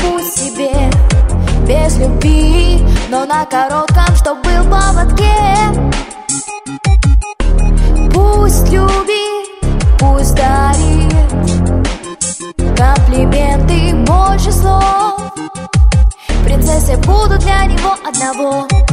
завести себе Без любви, но на коротком, чтоб был поводке. Пусть любит, пусть дарит Комплименты больше слов. Принцессы будут для него одного.